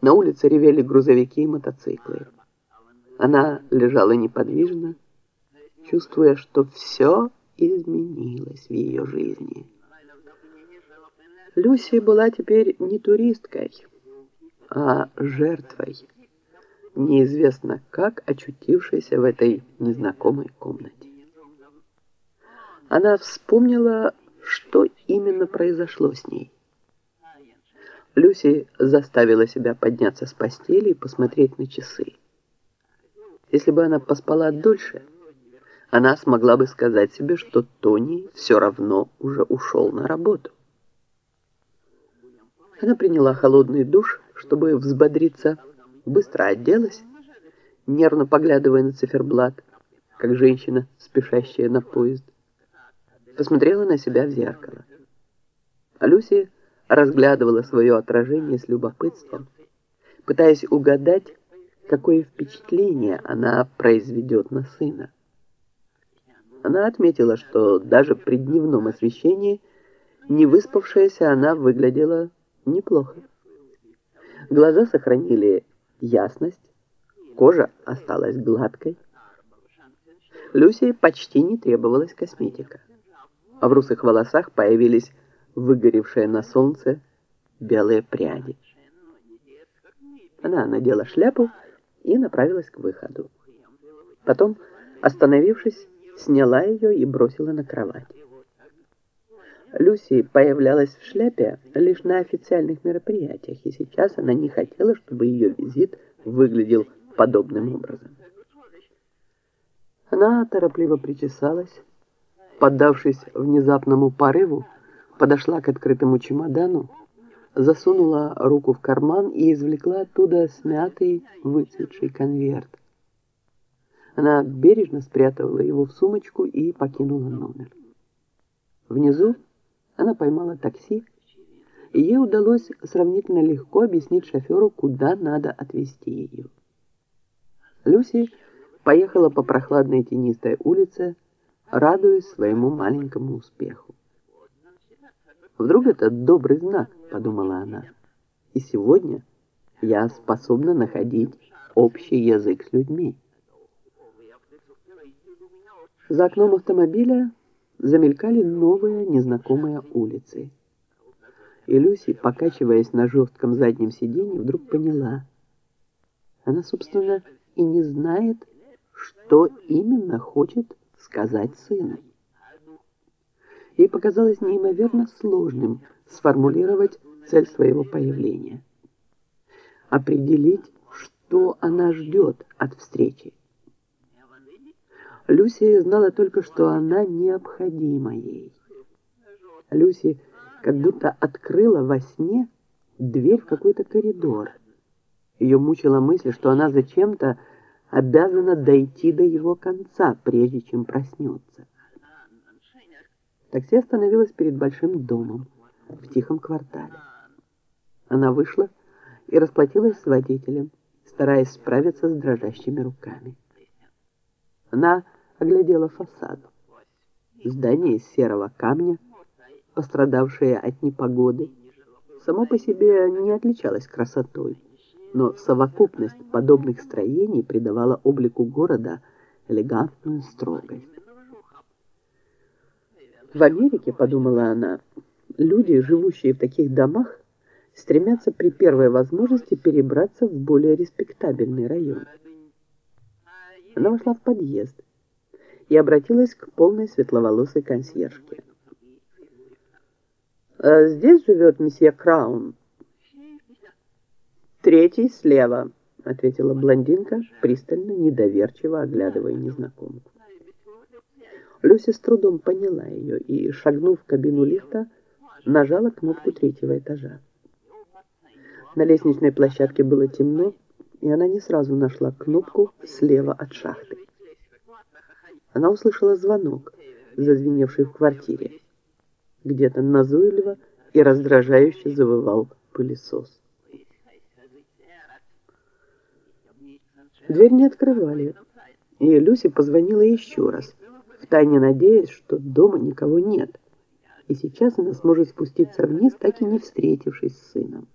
На улице ревели грузовики и мотоциклы. Она лежала неподвижно, чувствуя, что все изменилось в ее жизни. Люси была теперь не туристкой, а жертвой, неизвестно как очутившейся в этой незнакомой комнате. Она вспомнила, что именно произошло с ней. Люси заставила себя подняться с постели и посмотреть на часы. Если бы она поспала дольше, она смогла бы сказать себе, что Тони все равно уже ушел на работу. Она приняла холодный душ, чтобы взбодриться, быстро оделась, нервно поглядывая на циферблат, как женщина, спешащая на поезд. Посмотрела на себя в зеркало. А Люси разглядывала свое отражение с любопытством, пытаясь угадать, какое впечатление она произведет на сына. Она отметила, что даже при дневном освещении невыспавшаяся она выглядела неплохо. Глаза сохранили ясность, кожа осталась гладкой. Люси почти не требовалась косметика, а в русых волосах появились выгоревшие на солнце белые пряди. Она надела шляпу и направилась к выходу. Потом, остановившись, сняла ее и бросила на кровать. Люси появлялась в шляпе лишь на официальных мероприятиях, и сейчас она не хотела, чтобы ее визит выглядел подобным образом. Она торопливо причесалась, поддавшись внезапному порыву, подошла к открытому чемодану, засунула руку в карман и извлекла оттуда смятый, выцветший конверт. Она бережно спрятала его в сумочку и покинула номер. Внизу она поймала такси, и ей удалось сравнительно легко объяснить шоферу, куда надо отвезти ее. Люси поехала по прохладной тенистой улице, радуясь своему маленькому успеху. Вдруг это добрый знак, подумала она. И сегодня я способна находить общий язык с людьми. За окном автомобиля замелькали новые незнакомые улицы. И Люси, покачиваясь на жестком заднем сиденье, вдруг поняла. Она, собственно, и не знает, что именно хочет сказать сыну. Ей показалось неимоверно сложным сформулировать цель своего появления. Определить, что она ждет от встречи. Люси знала только, что она необходима ей. Люси как будто открыла во сне дверь в какой-то коридор. Ее мучила мысль, что она зачем-то обязана дойти до его конца, прежде чем проснется. Такси остановилось перед большим домом в тихом квартале. Она вышла и расплатилась с водителем, стараясь справиться с дрожащими руками. Она оглядела фасад. Здание из серого камня, пострадавшее от непогоды, само по себе не отличалось красотой, но совокупность подобных строений придавала облику города элегантную строгость. В Америке, подумала она, люди, живущие в таких домах, стремятся при первой возможности перебраться в более респектабельный район. Она вошла в подъезд и обратилась к полной светловолосой консьержке. «Э, «Здесь живет месье Краун». «Третий слева», — ответила блондинка, пристально, недоверчиво оглядывая незнакомку. Люся с трудом поняла ее и, шагнув в кабину лифта, нажала кнопку третьего этажа. На лестничной площадке было темно, и она не сразу нашла кнопку слева от шахты. Она услышала звонок, зазвеневший в квартире. Где-то назойливо и раздражающе завывал пылесос. Дверь не открывали, и Люси позвонила еще раз – втайне надеясь, что дома никого нет. И сейчас она сможет спуститься вниз, так и не встретившись с сыном.